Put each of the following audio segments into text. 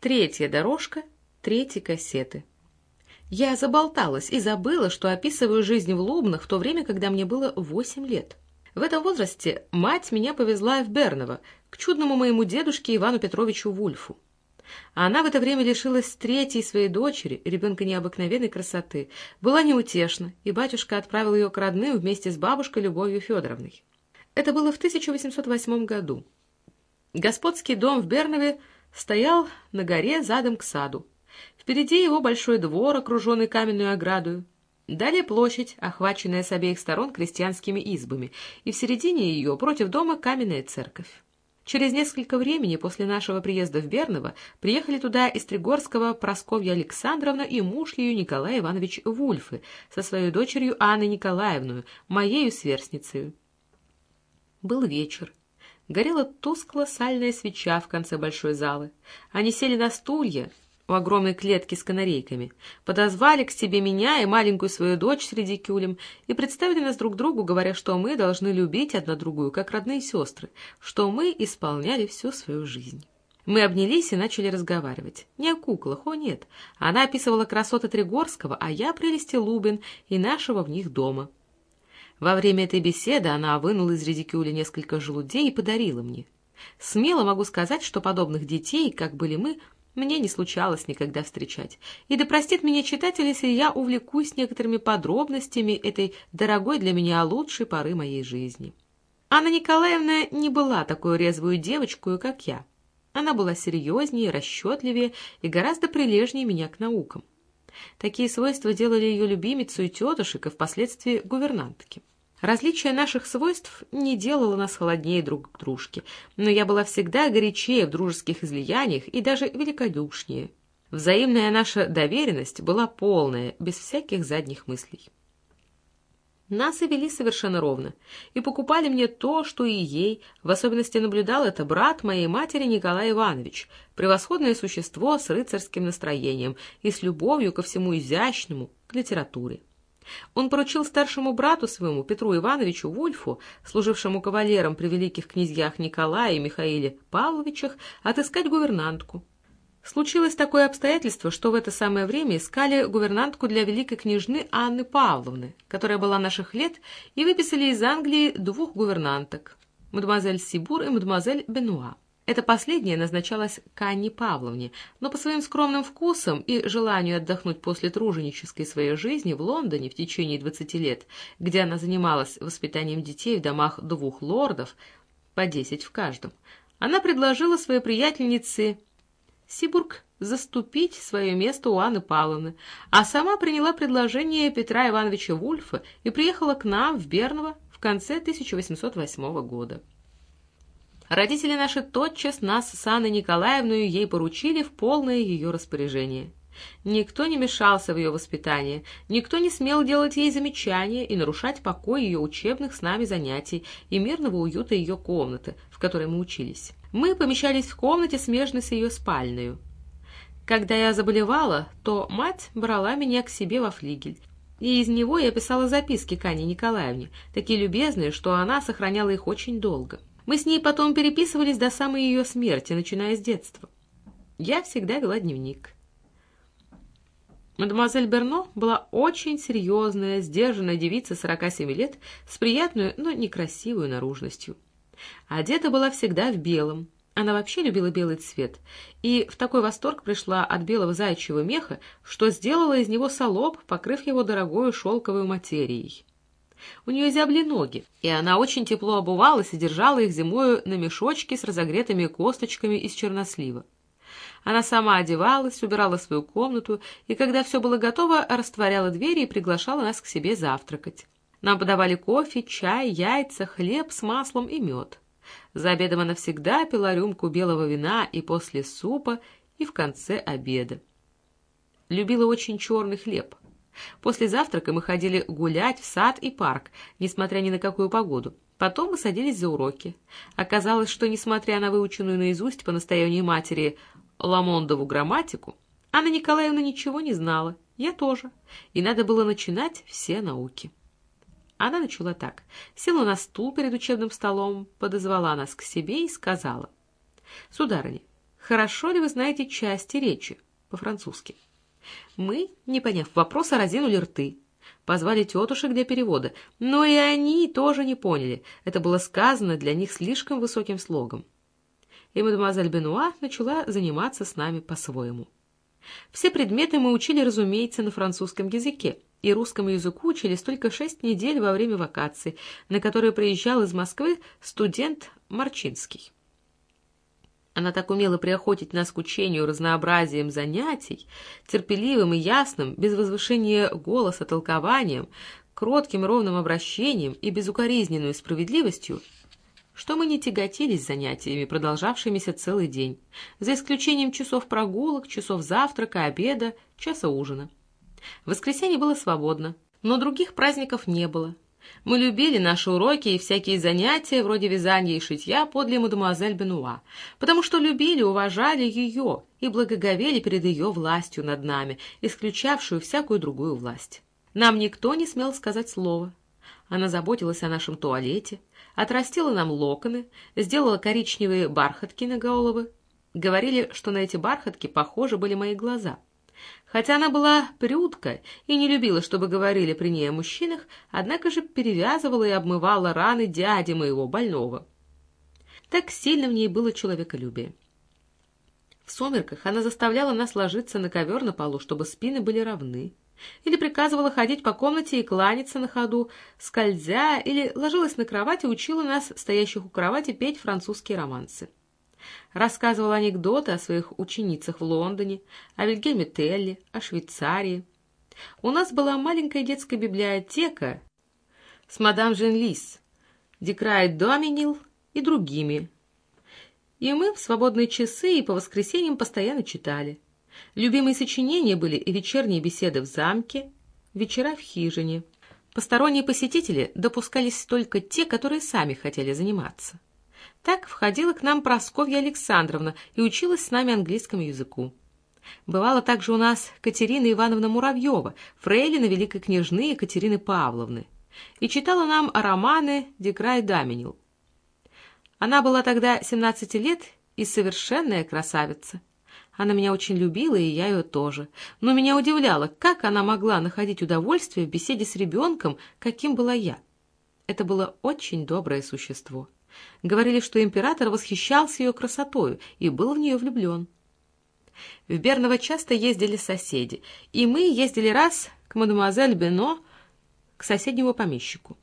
Третья дорожка третьей кассеты. Я заболталась и забыла, что описываю жизнь в Лубнах в то время, когда мне было восемь лет. В этом возрасте мать меня повезла в Берново, к чудному моему дедушке Ивану Петровичу Вульфу. Она в это время лишилась третьей своей дочери, ребенка необыкновенной красоты, была неутешна, и батюшка отправил ее к родным вместе с бабушкой Любовью Федоровной. Это было в 1808 году. Господский дом в Бернове стоял на горе задом к саду. Впереди его большой двор, окруженный каменной оградою. Далее площадь, охваченная с обеих сторон крестьянскими избами, и в середине ее, против дома, каменная церковь. Через несколько времени после нашего приезда в Берново приехали туда из Тригорского Просковья Александровна и муж ее Николай Иванович Вульфы со своей дочерью Анной Николаевной, моею сверстницей. Был вечер. Горела тускло сальная свеча в конце большой залы. Они сели на стулья у огромной клетки с канарейками, подозвали к себе меня и маленькую свою дочь с редикюлем и представили нас друг другу, говоря, что мы должны любить одна другую, как родные сестры, что мы исполняли всю свою жизнь. Мы обнялись и начали разговаривать. Не о куклах, о нет. Она описывала красоты Тригорского, а я прелести Лубин и нашего в них дома. Во время этой беседы она вынула из редикюля несколько желудей и подарила мне. Смело могу сказать, что подобных детей, как были мы, мне не случалось никогда встречать. И да простит меня читатель, если я увлекусь некоторыми подробностями этой дорогой для меня лучшей поры моей жизни. Анна Николаевна не была такой резвую девочкой, как я. Она была серьезнее, расчетливее и гораздо прилежнее меня к наукам. Такие свойства делали ее любимицу и тетушек, и впоследствии гувернантки. Различие наших свойств не делало нас холоднее друг к дружке, но я была всегда горячее в дружеских излияниях и даже великодушнее. Взаимная наша доверенность была полная, без всяких задних мыслей. Нас и вели совершенно ровно, и покупали мне то, что и ей, в особенности наблюдал это брат моей матери Николай Иванович, превосходное существо с рыцарским настроением и с любовью ко всему изящному, к литературе. Он поручил старшему брату своему, Петру Ивановичу Вульфу, служившему кавалером при великих князьях Николае и Михаиле Павловичах, отыскать гувернантку. Случилось такое обстоятельство, что в это самое время искали гувернантку для великой княжны Анны Павловны, которая была наших лет, и выписали из Англии двух гувернанток, мадемуазель Сибур и мадемуазель Бенуа. Эта последняя назначалась к Анне Павловне, но по своим скромным вкусам и желанию отдохнуть после труженической своей жизни в Лондоне в течение 20 лет, где она занималась воспитанием детей в домах двух лордов, по 10 в каждом, она предложила своей приятельнице Сибург заступить свое место у Анны Павловны, а сама приняла предложение Петра Ивановича Вульфа и приехала к нам в Берново в конце 1808 года. Родители наши тотчас нас с Анной Николаевной ей поручили в полное ее распоряжение. Никто не мешался в ее воспитании, никто не смел делать ей замечания и нарушать покой ее учебных с нами занятий и мирного уюта ее комнаты, в которой мы учились. Мы помещались в комнате, смежной с ее спальною. Когда я заболевала, то мать брала меня к себе во флигель, и из него я писала записки к Ане Николаевне, такие любезные, что она сохраняла их очень долго. Мы с ней потом переписывались до самой ее смерти, начиная с детства. Я всегда вела дневник. Мадемуазель Берно была очень серьезная, сдержанная девица 47 лет с приятной, но некрасивой наружностью. Одета была всегда в белом. Она вообще любила белый цвет, и в такой восторг пришла от белого зайчьего меха, что сделала из него солоб, покрыв его дорогою шелковой материей. У нее зябли ноги, и она очень тепло обувалась и держала их зимою на мешочке с разогретыми косточками из чернослива. Она сама одевалась, убирала свою комнату, и когда все было готово, растворяла двери и приглашала нас к себе завтракать. Нам подавали кофе, чай, яйца, хлеб с маслом и мед. За обедом она всегда пила рюмку белого вина и после супа, и в конце обеда. Любила очень черный хлеб — После завтрака мы ходили гулять в сад и парк, несмотря ни на какую погоду. Потом мы садились за уроки. Оказалось, что, несмотря на выученную наизусть по настоянию матери Ламондову грамматику, Анна Николаевна ничего не знала, я тоже, и надо было начинать все науки. Она начала так. Села на стул перед учебным столом, подозвала нас к себе и сказала. «Сударыня, хорошо ли вы знаете части речи по-французски. Мы, не поняв вопроса, разинули рты. Позвали тетушек для перевода, но и они тоже не поняли. Это было сказано для них слишком высоким слогом. И мадемуазель Бенуа начала заниматься с нами по-своему. Все предметы мы учили, разумеется, на французском языке, и русскому языку учились только шесть недель во время вакаций, на которые приезжал из Москвы студент Марчинский. Она так умела приохотить нас к учению разнообразием занятий, терпеливым и ясным, без возвышения голоса толкованием, кротким ровным обращением и безукоризненной справедливостью, что мы не тяготились занятиями, продолжавшимися целый день, за исключением часов прогулок, часов завтрака, обеда, часа ужина. Воскресенье было свободно, но других праздников не было. Мы любили наши уроки и всякие занятия, вроде вязания и шитья, подле мадемуазель Бенуа, потому что любили, уважали ее и благоговели перед ее властью над нами, исключавшую всякую другую власть. Нам никто не смел сказать слова. Она заботилась о нашем туалете, отрастила нам локоны, сделала коричневые бархатки на головы. Говорили, что на эти бархатки похожи были мои глаза — Хотя она была прютка и не любила, чтобы говорили при ней о мужчинах, однако же перевязывала и обмывала раны дяди моего больного. Так сильно в ней было человеколюбие. В сумерках она заставляла нас ложиться на ковер на полу, чтобы спины были равны, или приказывала ходить по комнате и кланяться на ходу, скользя, или ложилась на кровать и учила нас, стоящих у кровати, петь французские романсы рассказывал анекдоты о своих ученицах в Лондоне, о Вильгельме Телли, о Швейцарии. У нас была маленькая детская библиотека с мадам Женлис, Декрай Доминил и другими. И мы в свободные часы и по воскресеньям постоянно читали. Любимые сочинения были и вечерние беседы в замке, вечера в хижине. Посторонние посетители допускались только те, которые сами хотели заниматься. Так входила к нам Просковья Александровна и училась с нами английскому языку. Бывала также у нас Катерина Ивановна Муравьева, фрейлина великой княжны Екатерины Павловны, и читала нам романы Декрай Даменил. Она была тогда 17 лет и совершенная красавица. Она меня очень любила, и я ее тоже. Но меня удивляло, как она могла находить удовольствие в беседе с ребенком, каким была я. Это было очень доброе существо. Говорили, что император восхищался ее красотою и был в нее влюблен. В Берново часто ездили соседи, и мы ездили раз к мадемуазель Бено, к соседнему помещику.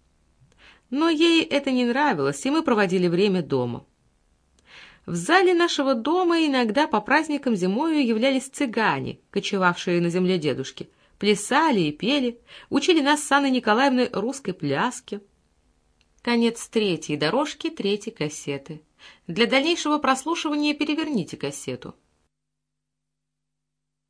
Но ей это не нравилось, и мы проводили время дома. В зале нашего дома иногда по праздникам зимою являлись цыгане, кочевавшие на земле дедушки, плясали и пели, учили нас с Анной Николаевной русской пляске. Конец третьей дорожки третьей кассеты. Для дальнейшего прослушивания переверните кассету.